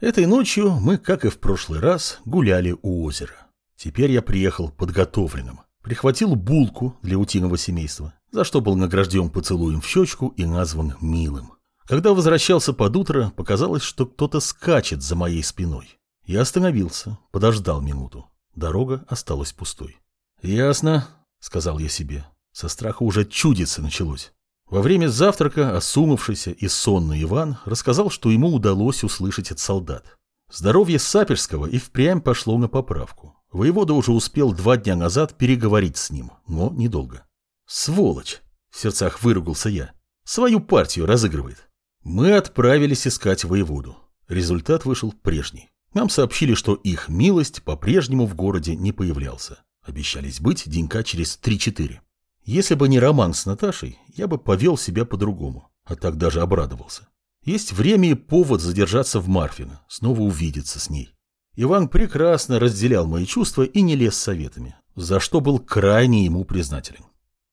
Этой ночью мы, как и в прошлый раз, гуляли у озера. Теперь я приехал подготовленным. Прихватил булку для утиного семейства, за что был награжден поцелуем в щечку и назван милым. Когда возвращался под утро, показалось, что кто-то скачет за моей спиной. Я остановился, подождал минуту. Дорога осталась пустой. «Ясно», — сказал я себе. Со страха уже чудиться началось. Во время завтрака осунувшийся и сонный Иван рассказал, что ему удалось услышать от солдат. Здоровье Саперского и впрямь пошло на поправку. Воевода уже успел два дня назад переговорить с ним, но недолго. «Сволочь!» — в сердцах выругался я. «Свою партию разыгрывает». Мы отправились искать воеводу. Результат вышел прежний. Нам сообщили, что их милость по-прежнему в городе не появлялся. Обещались быть денька через 3-4. Если бы не роман с Наташей, я бы повел себя по-другому, а так даже обрадовался. Есть время и повод задержаться в Марфино, снова увидеться с ней. Иван прекрасно разделял мои чувства и не лез советами, за что был крайне ему признателен.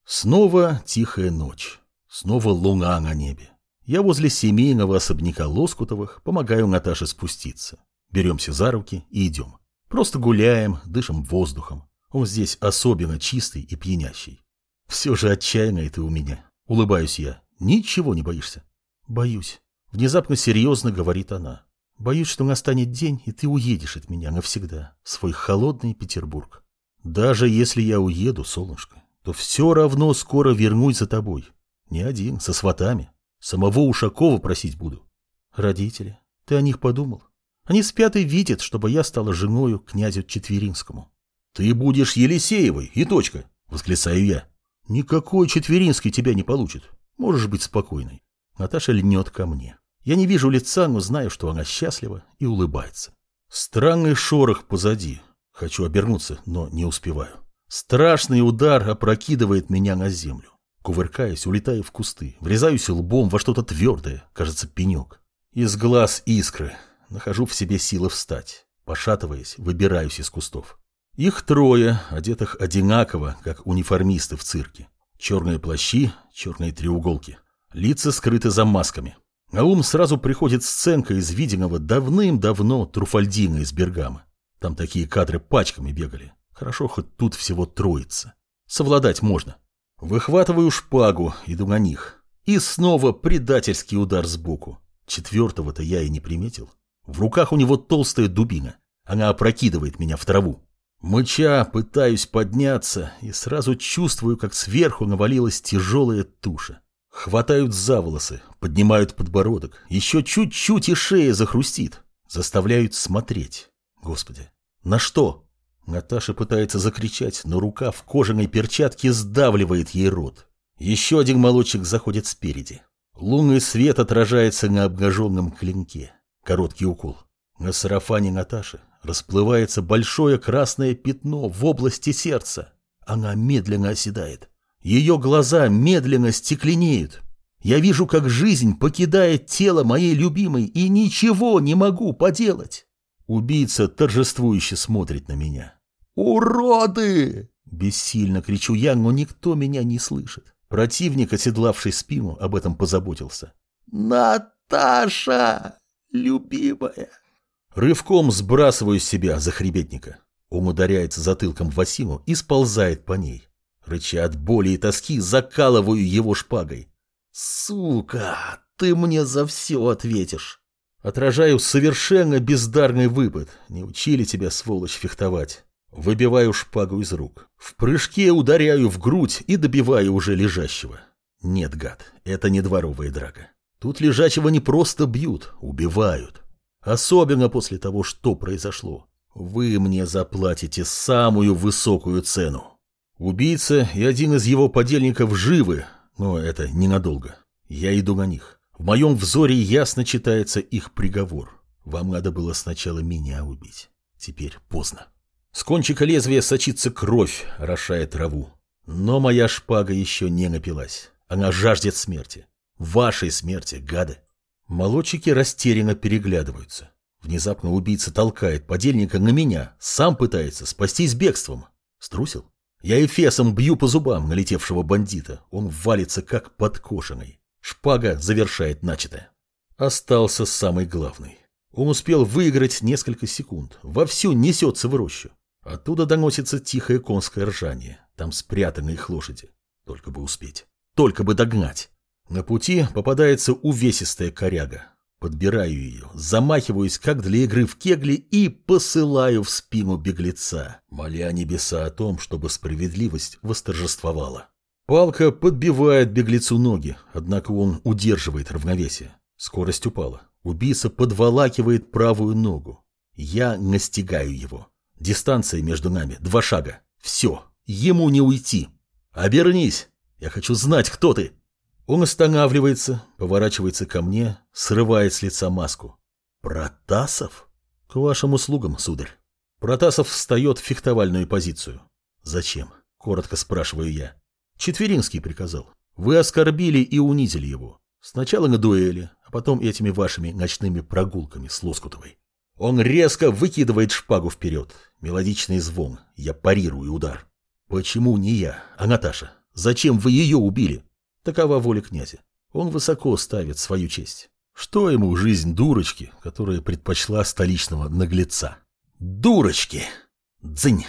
Снова тихая ночь, снова луна на небе. Я возле семейного особняка Лоскутовых помогаю Наташе спуститься. Беремся за руки и идем. Просто гуляем, дышим воздухом. Он здесь особенно чистый и пьянящий. Все же отчаянная ты у меня. Улыбаюсь я. Ничего не боишься? Боюсь. Внезапно серьезно говорит она. Боюсь, что настанет день, и ты уедешь от меня навсегда, в свой холодный Петербург. Даже если я уеду, солнышко, то все равно скоро вернусь за тобой. Не один, со сватами. Самого Ушакова просить буду. Родители, ты о них подумал? Они спят и видят, чтобы я стала женою князю Четверинскому. Ты будешь Елисеевой, и точка, восклицаю я. Никакой Четверинский тебя не получит. Можешь быть спокойной. Наташа льнет ко мне. Я не вижу лица, но знаю, что она счастлива и улыбается. Странный шорох позади. Хочу обернуться, но не успеваю. Страшный удар опрокидывает меня на землю. Кувыркаясь, улетаю в кусты, врезаюсь лбом во что-то твердое, кажется, пенек. Из глаз искры. Нахожу в себе силы встать. Пошатываясь, выбираюсь из кустов. Их трое, одетых одинаково, как униформисты в цирке. Черные плащи, черные треуголки. Лица скрыты за масками. На ум сразу приходит сценка из виденного давным-давно Труфальдина из Бергама. Там такие кадры пачками бегали. Хорошо, хоть тут всего троица. Совладать можно. Выхватываю шпагу, иду на них. И снова предательский удар сбоку. Четвертого-то я и не приметил. В руках у него толстая дубина. Она опрокидывает меня в траву. Мыча, пытаюсь подняться и сразу чувствую, как сверху навалилась тяжелая туша. Хватают за волосы, поднимают подбородок, еще чуть-чуть и шея захрустит. Заставляют смотреть. Господи, на что? Наташа пытается закричать, но рука в кожаной перчатке сдавливает ей рот. Еще один молочек заходит спереди. Лунный свет отражается на обнаженном клинке. Короткий укол. На сарафане Наташи расплывается большое красное пятно в области сердца. Она медленно оседает. Ее глаза медленно стекленеют. Я вижу, как жизнь покидает тело моей любимой и ничего не могу поделать. Убийца торжествующе смотрит на меня. «Уроды!» – бессильно кричу я, но никто меня не слышит. Противник, оседлавший спину, об этом позаботился. «Наташа, любимая!» Рывком сбрасываю с себя захребетника. Он ударяется затылком в осину и сползает по ней. Рыча от боли и тоски, закалываю его шпагой. «Сука, ты мне за все ответишь!» Отражаю совершенно бездарный выпад. Не учили тебя, сволочь, фехтовать. Выбиваю шпагу из рук. В прыжке ударяю в грудь и добиваю уже лежащего. Нет, гад, это не дворовая драка. Тут лежачего не просто бьют, убивают. Особенно после того, что произошло. Вы мне заплатите самую высокую цену. Убийца и один из его подельников живы, но это ненадолго. Я иду на них. В моем взоре ясно читается их приговор. Вам надо было сначала меня убить. Теперь поздно. С кончика лезвия сочится кровь, орошая траву. Но моя шпага еще не напилась. Она жаждет смерти. Вашей смерти, гады. Молодчики растерянно переглядываются. Внезапно убийца толкает подельника на меня, сам пытается спастись бегством. Струсил? Я эфесом бью по зубам налетевшего бандита. Он валится как подкошенный. Шпага завершает начатое. Остался самый главный. Он успел выиграть несколько секунд, вовсю несется в рощу. Оттуда доносится тихое конское ржание, там спрятаны их лошади. Только бы успеть, только бы догнать. На пути попадается увесистая коряга. Подбираю ее, замахиваюсь, как для игры в кегли, и посылаю в спину беглеца, моля небеса о том, чтобы справедливость восторжествовала. Палка подбивает беглецу ноги, однако он удерживает равновесие. Скорость упала. Убийца подволакивает правую ногу. Я настигаю его. Дистанция между нами два шага. Все, ему не уйти. Обернись. Я хочу знать, кто ты. Он останавливается, поворачивается ко мне, срывает с лица маску. Протасов? К вашим услугам, сударь. Протасов встает в фехтовальную позицию. Зачем? Коротко спрашиваю я. Четверинский приказал. Вы оскорбили и унизили его. Сначала на дуэли, а потом этими вашими ночными прогулками с Лоскутовой. Он резко выкидывает шпагу вперед. Мелодичный звон. Я парирую удар. Почему не я, а Наташа? Зачем вы ее убили? Такова воля князя. Он высоко ставит свою честь. Что ему жизнь дурочки, которая предпочла столичного наглеца? Дурочки! Дзынь!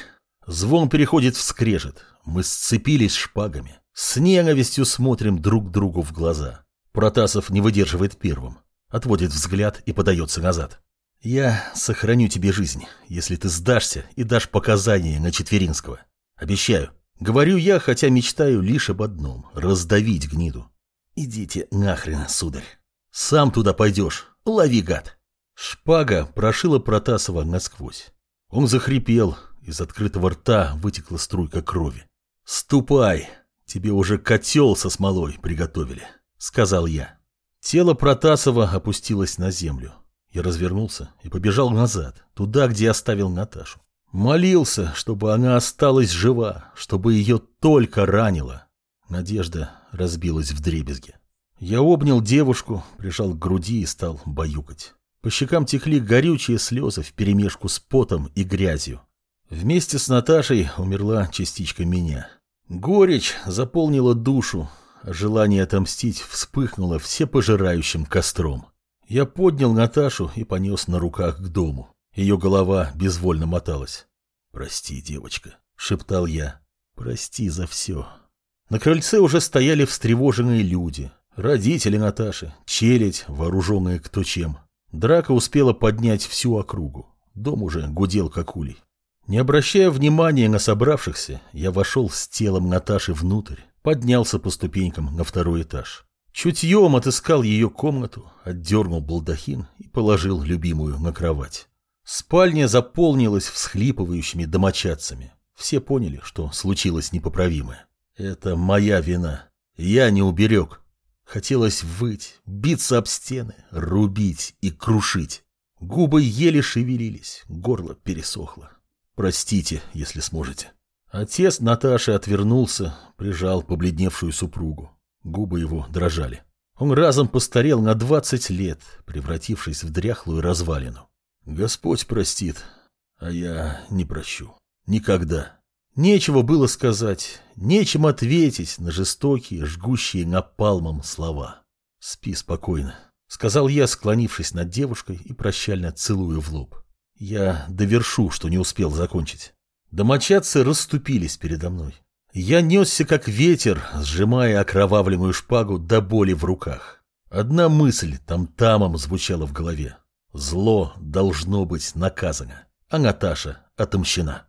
Звон переходит в скрежет. Мы сцепились шпагами. С ненавистью смотрим друг другу в глаза. Протасов не выдерживает первым. Отводит взгляд и подается назад. «Я сохраню тебе жизнь, если ты сдашься и дашь показания на Четверинского. Обещаю. Говорю я, хотя мечтаю лишь об одном — раздавить гниду. Идите нахрен, сударь. Сам туда пойдешь. Лови, гад. Шпага прошила Протасова насквозь. Он захрипел, из открытого рта вытекла струйка крови. «Ступай, тебе уже котел со смолой приготовили», — сказал я. Тело Протасова опустилось на землю. Я развернулся и побежал назад, туда, где оставил Наташу. Молился, чтобы она осталась жива, чтобы ее только ранило. Надежда разбилась в дребезге. Я обнял девушку, прижал к груди и стал баюкать. По щекам текли горючие слезы вперемешку с потом и грязью. Вместе с Наташей умерла частичка меня. Горечь заполнила душу, а желание отомстить вспыхнуло всепожирающим костром. Я поднял Наташу и понес на руках к дому. Ее голова безвольно моталась. «Прости, девочка», — шептал я. «Прости за все». На крыльце уже стояли встревоженные люди. Родители Наташи, челядь, вооруженные кто чем. Драка успела поднять всю округу. Дом уже гудел как улей. Не обращая внимания на собравшихся, я вошел с телом Наташи внутрь, поднялся по ступенькам на второй этаж. Чутьем отыскал ее комнату, отдернул балдахин и положил любимую на кровать. Спальня заполнилась всхлипывающими домочадцами. Все поняли, что случилось непоправимое. Это моя вина. Я не уберег. Хотелось выть, биться об стены, рубить и крушить. Губы еле шевелились, горло пересохло. Простите, если сможете. Отец Наташи отвернулся, прижал побледневшую супругу. Губы его дрожали. Он разом постарел на двадцать лет, превратившись в дряхлую развалину. Господь простит, а я не прощу. Никогда. Нечего было сказать, нечем ответить на жестокие, жгущие напалмом слова. «Спи спокойно», — сказал я, склонившись над девушкой и прощально целую в лоб. «Я довершу, что не успел закончить». Домочадцы расступились передо мной. Я несся, как ветер, сжимая окровавленную шпагу до боли в руках. Одна мысль там-тамом звучала в голове. Зло должно быть наказано, а Наташа отомщена.